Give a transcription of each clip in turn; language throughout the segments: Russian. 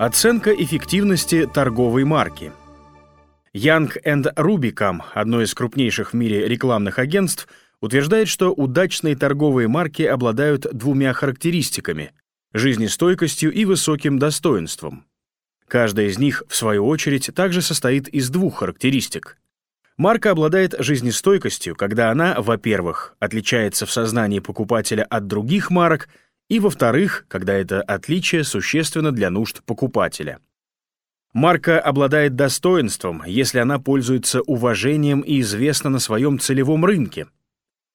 Оценка эффективности торговой марки. Young Rubicam, одно из крупнейших в мире рекламных агентств, утверждает, что удачные торговые марки обладают двумя характеристиками — жизнестойкостью и высоким достоинством. Каждая из них, в свою очередь, также состоит из двух характеристик. Марка обладает жизнестойкостью, когда она, во-первых, отличается в сознании покупателя от других марок — и, во-вторых, когда это отличие существенно для нужд покупателя. Марка обладает достоинством, если она пользуется уважением и известна на своем целевом рынке.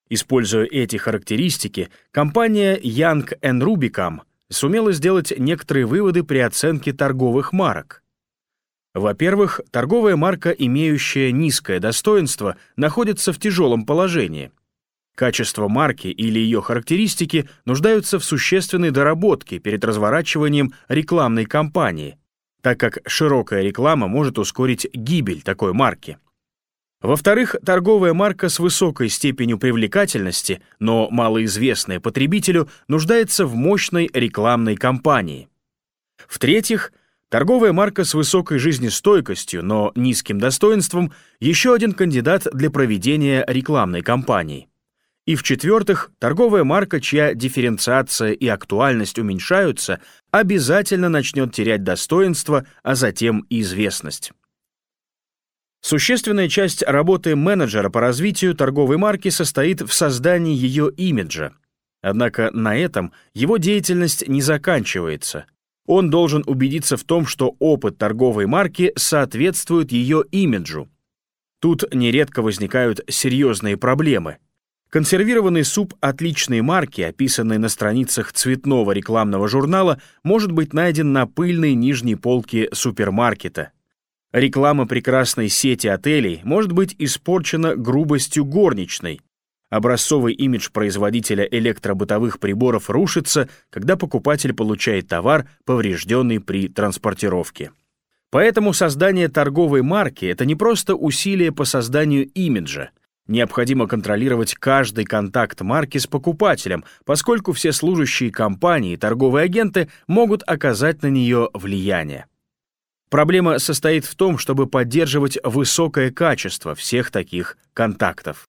Используя эти характеристики, компания Young Rubicam сумела сделать некоторые выводы при оценке торговых марок. Во-первых, торговая марка, имеющая низкое достоинство, находится в тяжелом положении — Качество марки или ее характеристики нуждаются в существенной доработке перед разворачиванием рекламной кампании, так как широкая реклама может ускорить гибель такой марки. Во-вторых, торговая марка с высокой степенью привлекательности, но малоизвестная потребителю, нуждается в мощной рекламной кампании. В-третьих, торговая марка с высокой жизнестойкостью, но низким достоинством – еще один кандидат для проведения рекламной кампании. И в-четвертых, торговая марка, чья дифференциация и актуальность уменьшаются, обязательно начнет терять достоинство, а затем и известность. Существенная часть работы менеджера по развитию торговой марки состоит в создании ее имиджа. Однако на этом его деятельность не заканчивается. Он должен убедиться в том, что опыт торговой марки соответствует ее имиджу. Тут нередко возникают серьезные проблемы – Консервированный суп отличной марки, описанный на страницах цветного рекламного журнала, может быть найден на пыльной нижней полке супермаркета. Реклама прекрасной сети отелей может быть испорчена грубостью горничной. Образцовый имидж производителя электробытовых приборов рушится, когда покупатель получает товар, поврежденный при транспортировке. Поэтому создание торговой марки — это не просто усилие по созданию имиджа — Необходимо контролировать каждый контакт марки с покупателем, поскольку все служащие компании и торговые агенты могут оказать на нее влияние. Проблема состоит в том, чтобы поддерживать высокое качество всех таких контактов.